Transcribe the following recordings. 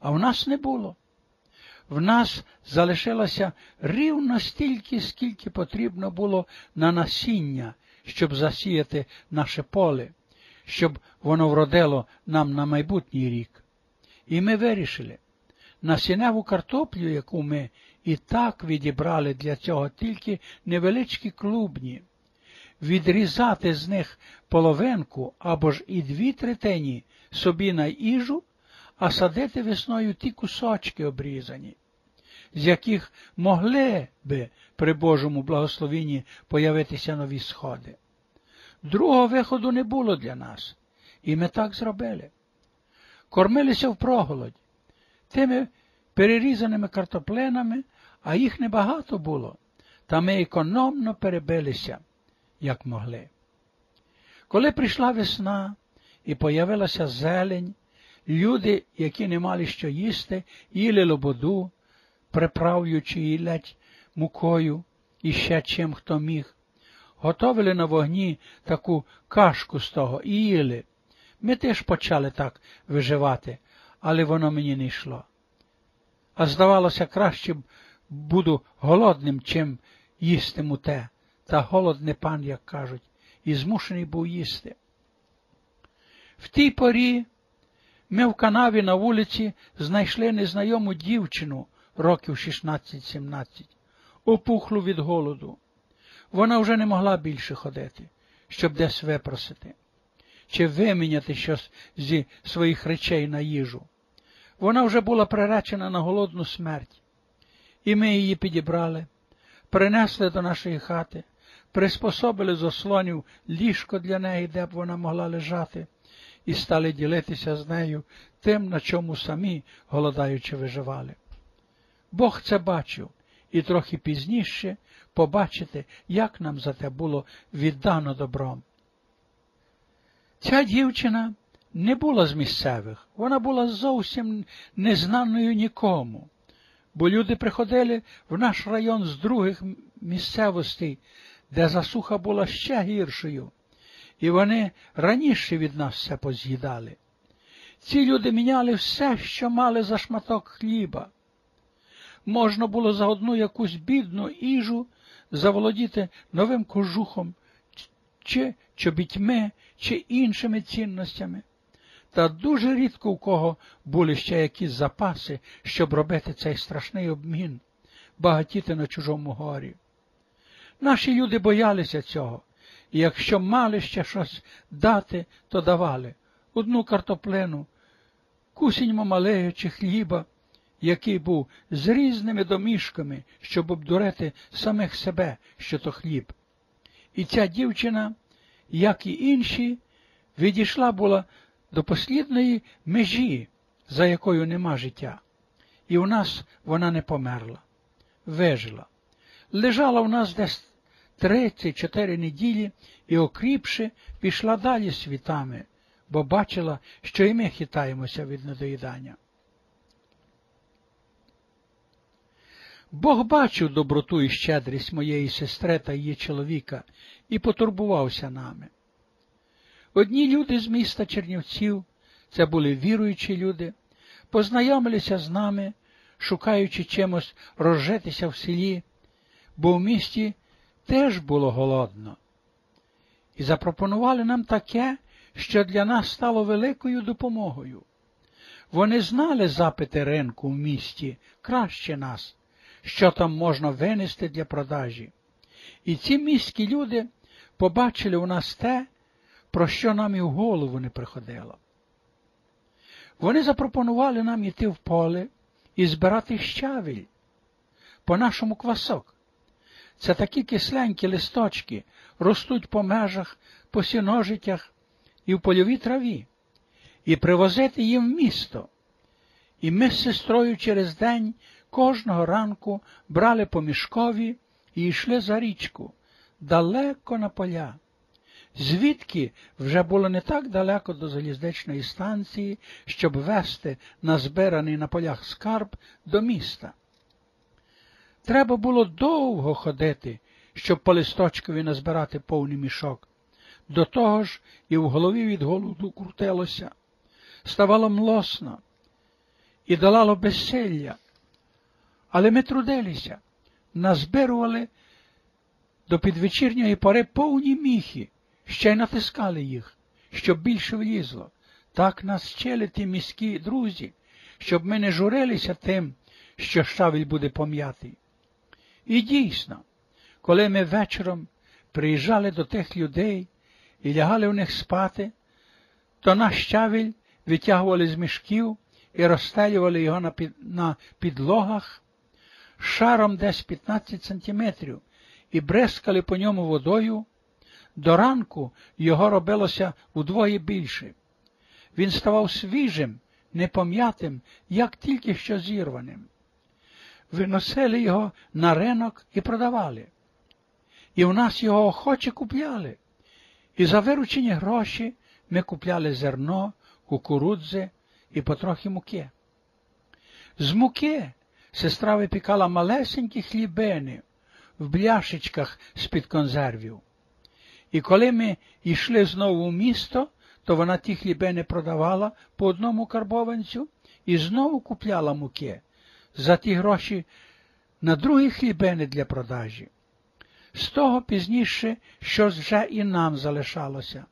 а в нас не було. В нас залишилося рівно стільки, скільки потрібно було на насіння, щоб засіяти наше поле, щоб воно вродило нам на майбутній рік. І ми вирішили, насінневу картоплю, яку ми і так відібрали для цього тільки невеличкі клубні, відрізати з них половинку або ж і дві третині собі на їжу, а садити весною ті кусочки обрізані, з яких могли би при Божому благословенні появитися нові сходи. Другого виходу не було для нас, і ми так зробили. Кормилися в проголодь тими перерізаними картоплинами, а їх небагато було, та ми економно перебилися, як могли. Коли прийшла весна і появилася зелень, люди, які не мали що їсти, їли лободу, приправлюючи її ледь мукою і ще чим хто міг, готовили на вогні таку кашку з того і їли. Ми теж почали так виживати, але воно мені не йшло. А здавалося, краще буду голодним, чим їстиму те, та голод не пан, як кажуть, і змушений був їсти. В тій порі ми в канаві на вулиці знайшли незнайому дівчину років 16-17, опухлу від голоду. Вона вже не могла більше ходити, щоб десь випросити, чи виміняти щось зі своїх речей на їжу. Вона вже була приречена на голодну смерть, і ми її підібрали, принесли до нашої хати, приспособили з ослонів ліжко для неї, де б вона могла лежати, і стали ділитися з нею тим, на чому самі, голодаючи, виживали. Бог це бачив, і трохи пізніше побачити, як нам за те було віддано добром. Ця дівчина не була з місцевих, вона була зовсім незнаною нікому, бо люди приходили в наш район з других місцевостей, де засуха була ще гіршою, і вони раніше від нас все поз'їдали. Ці люди міняли все, що мали за шматок хліба. Можна було за одну якусь бідну їжу заволодіти новим кожухом, чи чобітьми, чи іншими цінностями. Та дуже рідко у кого були ще якісь запаси, щоб робити цей страшний обмін, багатіти на чужому горі. Наші люди боялися цього, і якщо мали ще щось дати, то давали одну картоплину, кусінь мамалею чи хліба, який був з різними домішками, щоб обдурити самих себе, що то хліб. І ця дівчина, як і інші, відійшла була до послідної межі, за якою нема життя. І у нас вона не померла, вижила. Лежала у нас десь три-чотири неділі і, окріпши, пішла далі світами, бо бачила, що і ми хитаємося від недоїдання. Бог бачив доброту і щедрість моєї сестри та її чоловіка і потурбувався нами. Одні люди з міста Чернівців, це були віруючі люди, познайомилися з нами, шукаючи чимось розжитися в селі, бо в місті теж було голодно, і запропонували нам таке, що для нас стало великою допомогою. Вони знали запити ринку в місті краще нас, що там можна винести для продажі. І ці міські люди побачили у нас те, про що нам і в голову не приходило. Вони запропонували нам іти в поле і збирати щавіль, по нашому квасок. Це такі кисленькі листочки ростуть по межах, по сіножитях і в польовій траві, і привозити їм в місто. І ми з сестрою через день кожного ранку брали по мішкові і йшли за річку, далеко на поля звідки вже було не так далеко до залізничної станції, щоб вести назбираний на полях скарб до міста. Треба було довго ходити, щоб по листочкові назбирати повний мішок. До того ж і в голові від голоду крутилося, ставало млосно. і долало безселля. Але ми трудилися, назбирували до підвечірньої пори повні міхи, ще й натискали їх, щоб більше влізло. Так нас вчили ті міські друзі, щоб ми не журилися тим, що щавель буде пом'ятий. І дійсно, коли ми вечором приїжджали до тих людей і лягали в них спати, то наш щавель витягували з мішків і розстелювали його на, під, на підлогах шаром десь 15 сантиметрів і бризкали по ньому водою. До ранку його робилося удвоє більше. Він ставав свіжим, непом'ятим, як тільки що зірваним. Виносили його на ринок і продавали. І в нас його охоче купляли. І за виручені гроші ми купляли зерно, кукурудзи і потрохи муки. З муки сестра випікала малесенькі хлібини в бляшечках з-під консервів. І коли ми йшли знову в місто, то вона ті хлібини продавала по одному карбованцю і знову купляла муки за ті гроші на другі хлібини для продажі. З того пізніше щось вже і нам залишалося.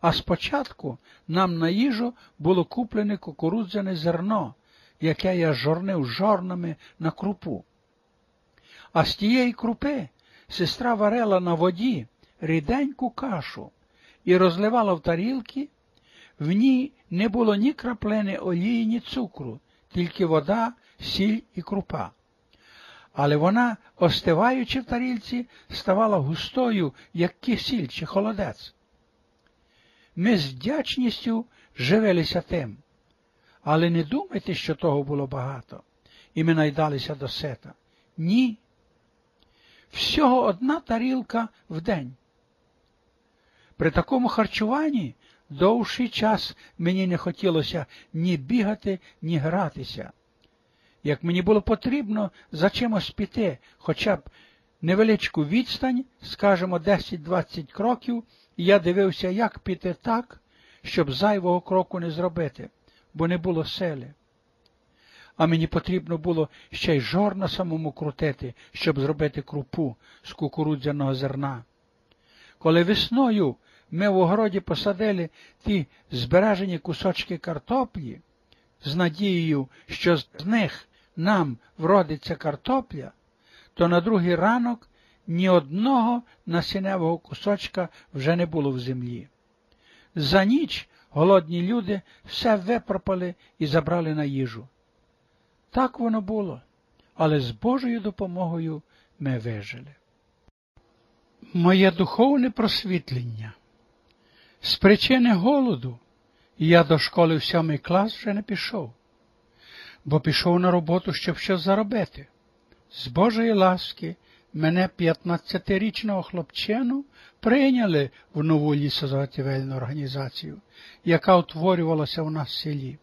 А спочатку нам на їжу було куплене кукурудзяне зерно, яке я жорнив жорнами на крупу. А з тієї крупи сестра варила на воді ріденьку кашу і розливала в тарілки, в ній не було ні краплини олії, ні цукру, тільки вода, сіль і крупа. Але вона, остиваючи в тарілці, ставала густою, як кисіль чи холодець. Ми з вдячністю живилися тим, але не думайте, що того було багато, і ми найдалися до сета. Ні. Всього одна тарілка в день. При такому харчуванні довший час мені не хотілося ні бігати, ні гратися. Як мені було потрібно за чимось піти, хоча б невеличку відстань, скажімо, 10-20 кроків, я дивився, як піти так, щоб зайвого кроку не зробити, бо не було сили. А мені потрібно було ще й жорна самому крутити, щоб зробити крупу з кукурудзяного зерна. Коли весною ми в огороді посадили ті збережені кусочки картоплі, з надією, що з них нам вродиться картопля, то на другий ранок ні одного насінневого кусочка вже не було в землі. За ніч голодні люди все випропали і забрали на їжу. Так воно було, але з Божою допомогою ми вижили. Моє духовне просвітлення. З причини голоду я до школи в сьомий клас вже не пішов, бо пішов на роботу, щоб щось заробити. З Божої ласки мене 15-річного хлопчину прийняли в нову лісозаготівельну організацію, яка утворювалася у нас в селі.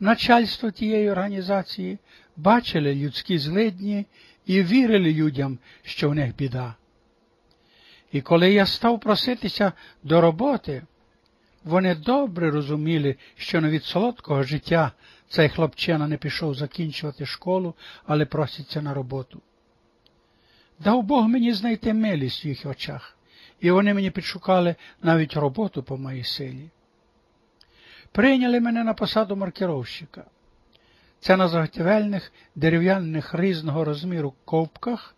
Начальство тієї організації бачили людські злидні і вірили людям, що в них біда. І коли я став проситися до роботи, вони добре розуміли, що не від солодкого життя цей хлопчина не пішов закінчувати школу, але проситься на роботу. Дав Бог мені знайти милість в їх очах, і вони мені підшукали навіть роботу по моїй силі. Прийняли мене на посаду маркировщика. Це на заготівельних дерев'яних різного розміру ковпках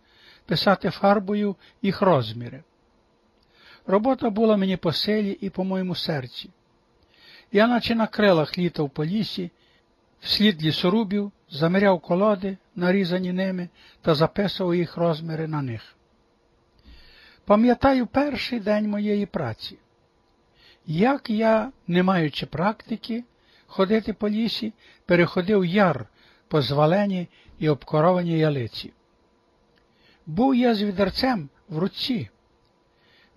писати фарбою їх розміри. Робота була мені по селі і по моєму серці. Я наче на крилах літав по лісі, вслід лісорубів, заміряв колоди, нарізані ними, та записував їх розміри на них. Пам'ятаю перший день моєї праці. Як я, не маючи практики, ходити по лісі, переходив яр по звалені і обкоровані ялиці. Був я з відерцем в руці,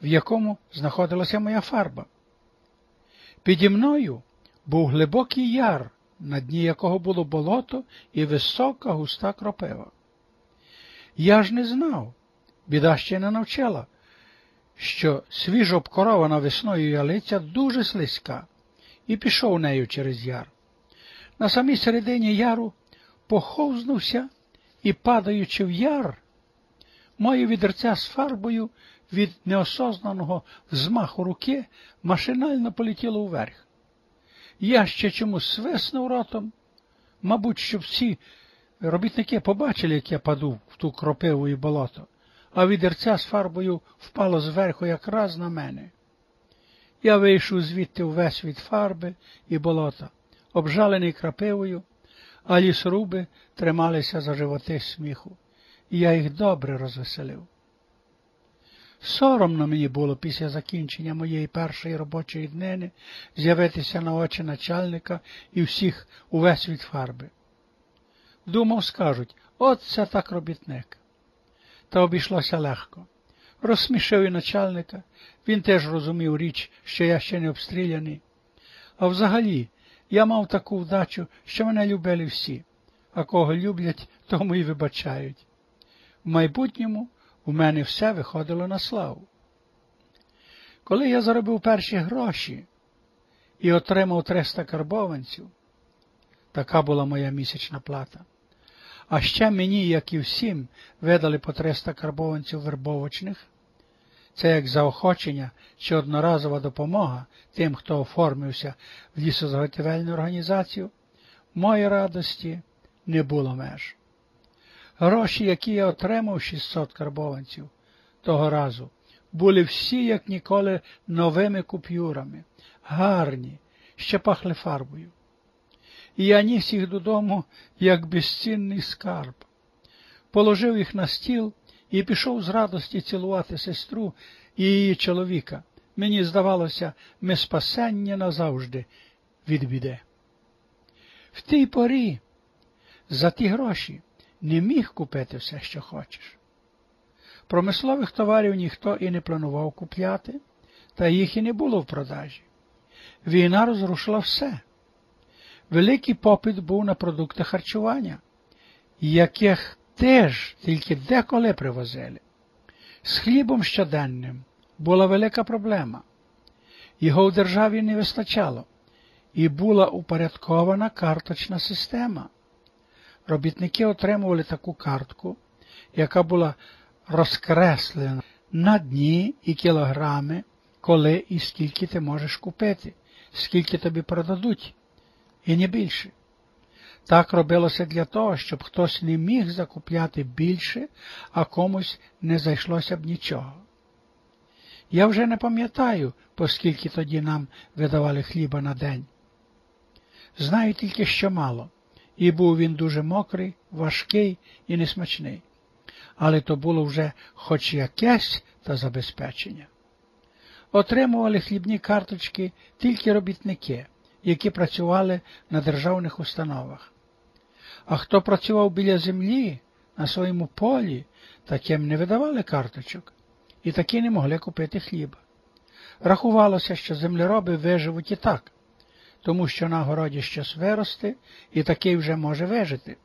в якому знаходилася моя фарба. Піді мною був глибокий яр, на дні якого було болото і висока густа кропива. Я ж не знав, біда ще не навчила, що свіжо обкорована весною ялиця дуже слизька, і пішов нею через яр. На самій середині яру поховзнувся і, падаючи в яр, моє відерця з фарбою від неосознаного взмаху руки машинально полетіло вверх. Я ще чомусь свиснув ротом, мабуть, щоб всі робітники побачили, як я паду в ту кропиву і болото, а відерця з фарбою впало зверху якраз на мене. Я вийшов звідти увесь від фарби і болота, обжалений крапивою, а лісоруби трималися за животи сміху, і я їх добре розвеселив. Соромно мені було після закінчення моєї першої робочої днини з'явитися на очі начальника і всіх увесь від фарби. Думав, скажуть, от це так робітник. Та обійшлося легко. Розсмішив і начальника, він теж розумів річ, що я ще не обстріляний. А взагалі, я мав таку вдачу, що мене любили всі, а кого люблять, тому і вибачають. В майбутньому у мене все виходило на славу. Коли я заробив перші гроші і отримав 300 карбованців, така була моя місячна плата. А ще мені, як і всім, видали по 300 карбованців вербовочних. Це як заохочення чи одноразова допомога тим, хто оформився в лісозаготівельну організацію, моїй радості не було меж. Гроші, які я отримав 600 карбованців того разу, були всі, як ніколи, новими купюрами, гарні, ще пахли фарбою. І я ніс їх додому, як безцінний скарб, положив їх на стіл і пішов з радості цілувати сестру і її чоловіка. Мені здавалося, ми спасення назавжди від біди. В тій порі за ті гроші не міг купити все, що хочеш. Промислових товарів ніхто і не планував купляти, та їх і не було в продажі. Війна розрушила все. Великий попит був на продукти харчування, яких теж тільки деколи привозили. З хлібом щоденним була велика проблема. Його в державі не вистачало, і була упорядкована карточна система. Робітники отримували таку картку, яка була розкреслена на дні і кілограми, коли і скільки ти можеш купити, скільки тобі продадуть, і не більше. Так робилося для того, щоб хтось не міг закупляти більше, а комусь не зайшлося б нічого. Я вже не пам'ятаю, поскільки тоді нам видавали хліба на день. Знаю тільки, що мало, і був він дуже мокрий, важкий і несмачний. Але то було вже хоч якесь та забезпечення. Отримували хлібні карточки тільки робітники, які працювали на державних установах. А хто працював біля землі на своєму полі, таким не видавали карточок і таки не могли купити хліба. Рахувалося, що землероби виживуть і так, тому що на городі щось виросте і такий вже може вижити.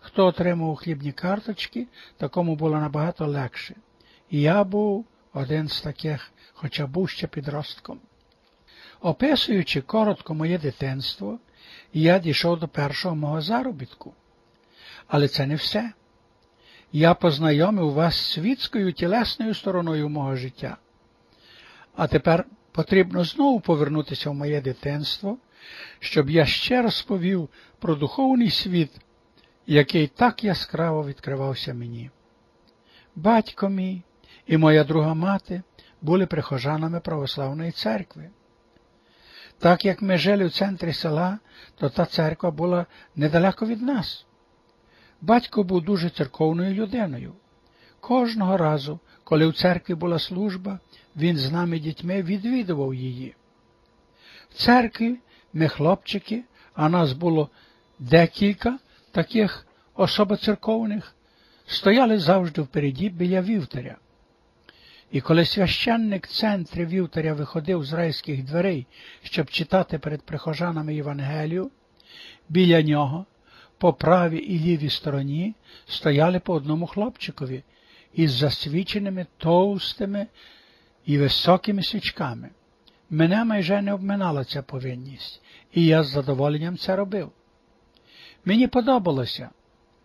Хто отримав хлібні карточки, такому було набагато легше. І я був один з таких, хоча був ще підростком. Описуючи коротко моє дитинство, я дійшов до першого мого заробітку. Але це не все. Я познайомив вас з світською тілесною стороною мого життя. А тепер потрібно знову повернутися в моє дитинство, щоб я ще розповів про духовний світ, який так яскраво відкривався мені. Батько мій і моя друга мати були прихожанами православної церкви. Так як ми жили в центрі села, то та церква була недалеко від нас. Батько був дуже церковною людиною. Кожного разу, коли в церкві була служба, він з нами дітьми відвідував її. В церкві ми хлопчики, а нас було декілька таких особо церковних, стояли завжди впереді біля вівтаря. І коли священник центрі вівтаря виходив з райських дверей, щоб читати перед прихожанами Євангелію, біля нього, по правій і лівій стороні, стояли по одному хлопчикові із засвіченими товстими і високими свічками. Мене майже не обминала ця повинність, і я з задоволенням це робив. Мені подобалося,